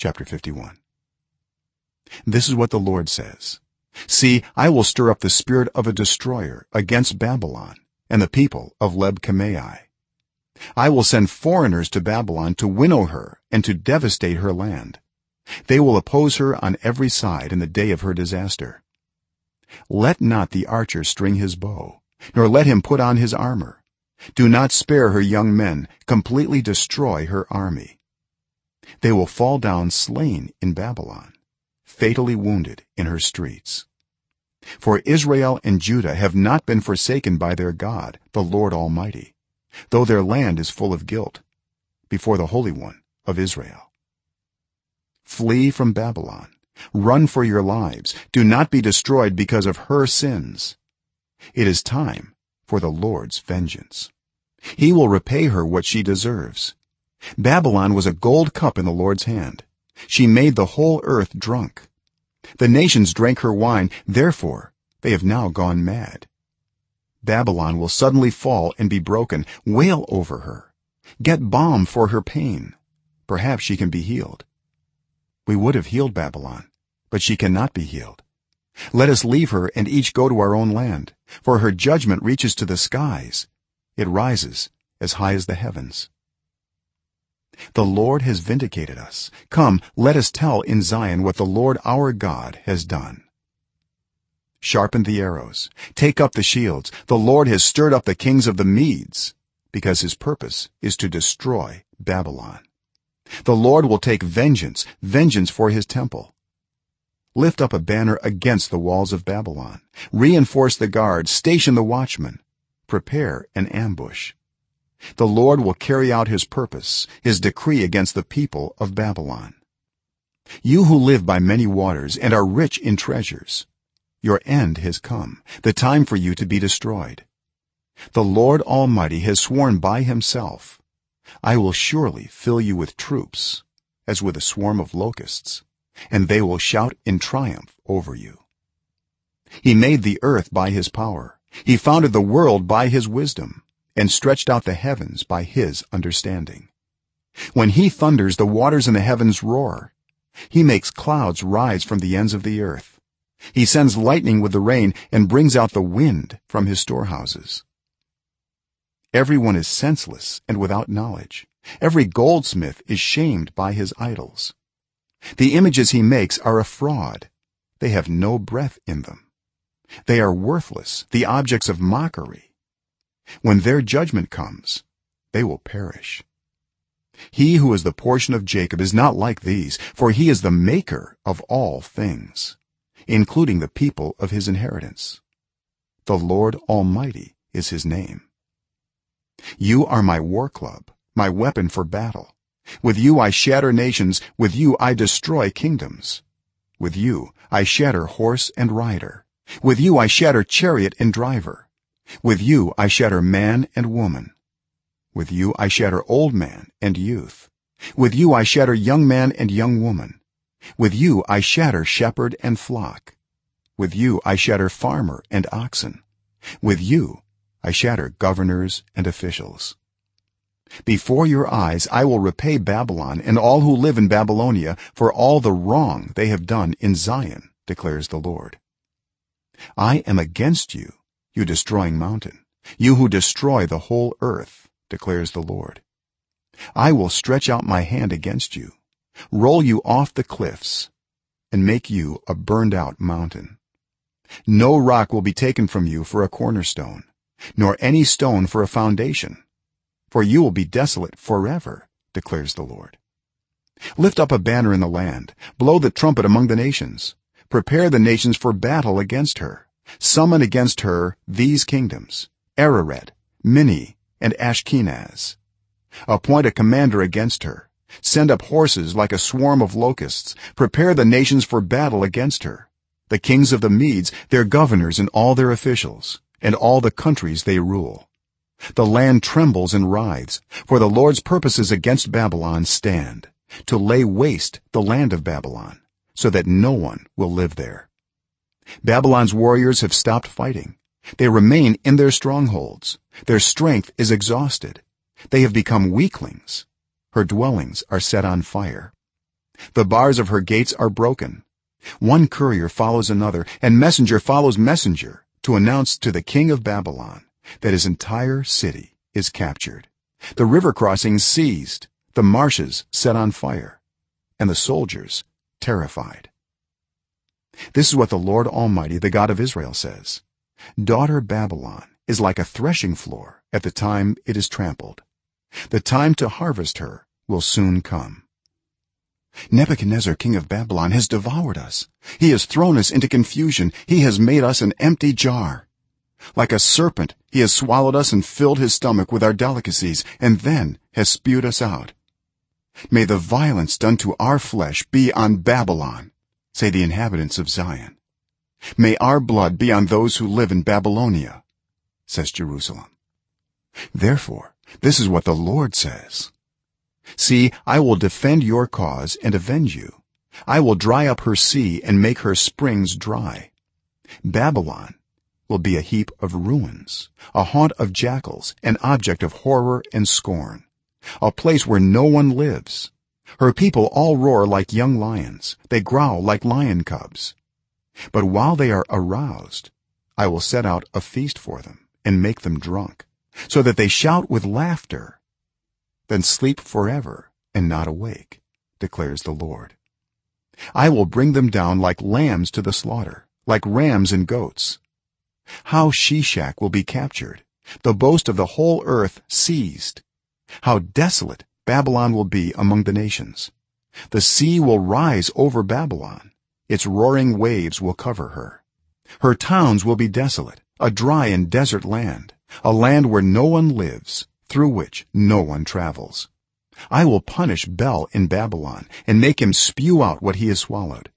chapter 51 this is what the lord says. See i will stir up the spirit of a destroyer against babylon and the people of leb kamai i will send foreigners to babylon to winnow her and to devastate her land. They will oppose her on every side in the day of her disaster. Let not the archer string his bow nor let him put on his armor. Do not spare her young men. Completely destroy her army they will fall down slain in babylon fatally wounded in her streets. For israel and judah have not been forsaken by their god the lord almighty though their land is full of guilt before the holy one of israel. Flee from babylon. Run for your lives. Do not be destroyed because of her sins. It is time for the lord's vengeance. He will repay her what she deserves babylon was a gold cup in the lord's hand. She made the whole earth drunk. The nations drank her wine therefore they have now gone mad. Babylon will suddenly fall and be broken wail over her get balm for her pain. Perhaps she can be healed. We would have healed babylon but she cannot be healed. Let us leave her and each go to our own land for her judgment reaches to the skies. It rises as high as the heavens the lord has vindicated us. Come let us tell in zion what the lord our god has done. Sharpen the arrows. Take up the shields. The lord has stirred up the kings of the medes because his purpose is to destroy babylon. The lord will take vengeance vengeance for his temple. Lift up a banner against the walls of babylon. Reinforce the guards. Station the watchmen. Prepare an ambush the lord will carry out his purpose his decree against the people of babylon. You who live by many waters and are rich in treasures your end has come the time for you to be destroyed. The lord almighty has sworn by himself i will surely fill you with troops as with a swarm of locusts and they will shout in triumph over you. He made the earth by his power. He founded the world by his wisdom and stretched out the heavens by his understanding. When he thunders the waters in the heavens roar. He makes clouds rise from the ends of the earth. He sends lightning with the rain and brings out the wind from his storehouses. Everyone is senseless and without knowledge. Every goldsmith is shamed by his idols. The images he makes are a fraud. They have no breath in them. They are worthless the objects of mockery when their judgment comes they will perish. He who is the portion of jacob is not like these for he is the maker of all things including the people of his inheritance. The lord almighty is his name. You are my war club my weapon for battle. With you i shatter nations with you i destroy kingdoms. With you i shatter horse and rider. With you i shatter chariot and driver with you i shatter man and woman. With you i shatter old man and youth. With you i shatter young man and young woman. With you i shatter shepherd and flock. With you i shatter farmer and oxen. With you i shatter governors and officials. Before your eyes i will repay babylon and all who live in babylonia for all the wrong they have done in zion declares the lord. I am against you you destroying mountain. You who destroy the whole earth declares the lord. I will stretch out my hand against you roll you off the cliffs and make you a burned out mountain. No rock will be taken from you for a cornerstone nor any stone for a foundation for you will be desolate forever declares the lord. Lift up a banner in the land blow the trumpet among the nations prepare the nations for battle against her summon against her these kingdoms ararat minni and ashkenaz. Appoint a commander against her. Send up horses like a swarm of locusts. Prepare the nations for battle against her. The kings of the medes their governors and all their officials and all the countries they rule. The land trembles and writhes for the lord's purposes against babylon stand to lay waste the land of babylon so that no one will live there babylon's warriors have stopped fighting. They remain in their strongholds. Their strength is exhausted. They have become weaklings. Her dwellings are set on fire. The bars of her gates are broken. One courier follows another and messenger follows messenger to announce to the king of babylon that his entire city is captured. The river crossings seized. The marshes set on fire. And the soldiers terrified this is what the lord almighty the god of israel says. Daughter babylon is like a threshing floor at the time it is trampled. The time to harvest her will soon come. Nebuchadnezzar king of babylon has devoured us. He has thrown us into confusion. He has made us an empty jar. Like a serpent he has swallowed us and filled his stomach with our delicacies and then has spewed us out. May the violence done to our flesh be on babylon say the inhabitants of zion. May our blood be on those who live in babylonia says jerusalem. Therefore this is what the lord says. See i will defend your cause and avenge you. I will dry up her sea and make her springs dry. Babylon will be a heap of ruins a haunt of jackals an object of horror and scorn a place where no one lives her people all roar like young lions. They growl like lion cubs. But while they are aroused i will set out a feast for them and make them drunk so that they shout with laughter then sleep forever and not awake declares the lord. I will bring them down like lambs to the slaughter like rams and goats. How sheshak will be captured. The boast of the whole earth seized. How desolate babylon will be among the nations. The sea will rise over babylon. Its roaring waves will cover her. Her towns will be desolate a dry and desert land a land where no one lives through which no one travels. I will punish bel in babylon and make him spew out what he has swallowed.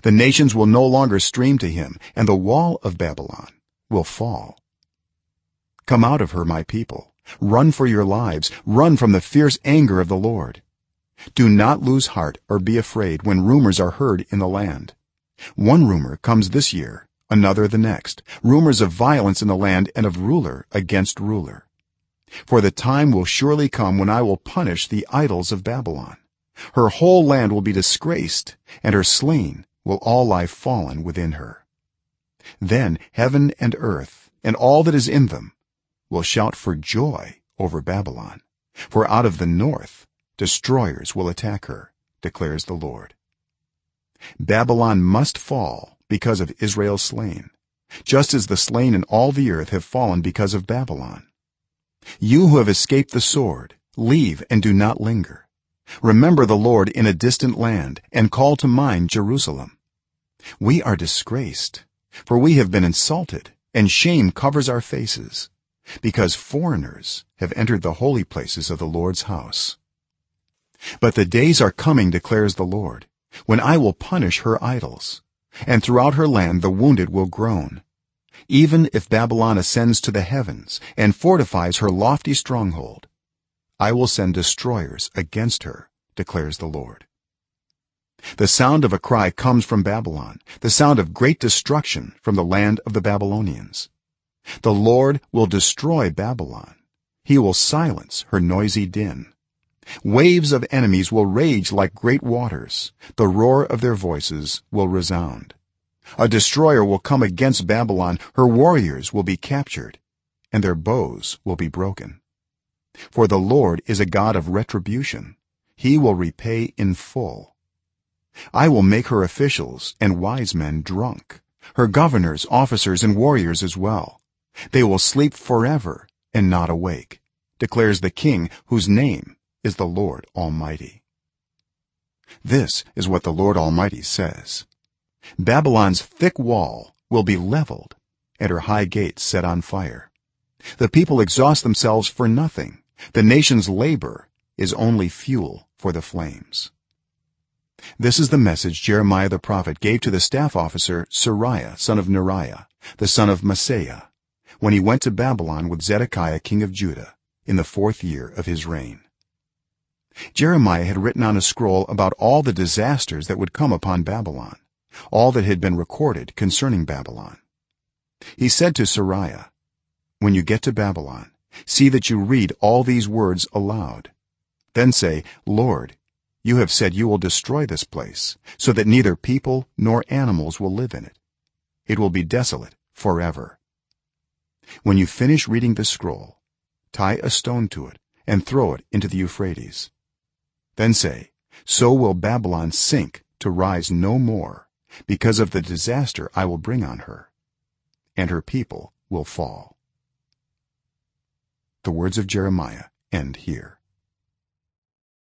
The nations will no longer stream to him and the wall of babylon will fall. Come out of her my people run for your lives. Run from the fierce anger of the lord. Do not lose heart or be afraid when rumors are heard in the land. One rumor comes this year another the next. Rumors of violence in the land and of ruler against ruler. For the time will surely come when i will punish the idols of babylon. Her whole land will be disgraced and her slain will all lie fallen within her. Then heaven and earth and all that is in them will shout for joy over babylon. For out of the north destroyers will attack her declares the lord. Babylon must fall because of israel slain just as the slain in all the earth have fallen because of babylon. You who have escaped the sword leave and do not linger. Remember the lord in a distant land and call to mind jerusalem. We are disgraced for we have been insulted and shame covers our faces because foreigners have entered the holy places of the lord's house. But the days are coming declares the lord when i will punish her idols and throughout her land the wounded will groan. Even if babylon ascends to the heavens and fortifies her lofty stronghold i will send destroyers against her declares the lord. The sound of a cry comes from babylon the sound of great destruction from the land of the babylonians the lord will destroy babylon. He will silence her noisy din. Waves of enemies will rage like great waters. The roar of their voices will resound. A destroyer will come against babylon. Her warriors will be captured and their bows will be broken. For the lord is a god of retribution. He will repay in full. I will make her officials and wise men drunk her governors officers and warriors as well they will sleep forever and not awake declares the king whose name is the lord almighty. This is what the lord almighty says. Babylon's thick wall will be leveled and her high gates set on fire. The people exhaust themselves for nothing. The nation's labor is only fuel for the flames. This is the message jeremiah the prophet gave to the staff officer seraiah son of neriah the son of mahseiah when he went to babylon with zedekiah king of judah in the 4th year of his reign. Jeremiah had written on a scroll about all the disasters that would come upon babylon all that had been recorded concerning babylon. He said to seraiah when you get to babylon see that you read all these words aloud. Then say lord you have said you will destroy this place so that neither people nor animals will live in it. It will be desolate forever when you finish reading the scroll tie a stone to it and throw it into the euphrates. Then say so will babylon sink to rise no more. Because of the disaster i will bring on her and her people will fall. The words of jeremiah end here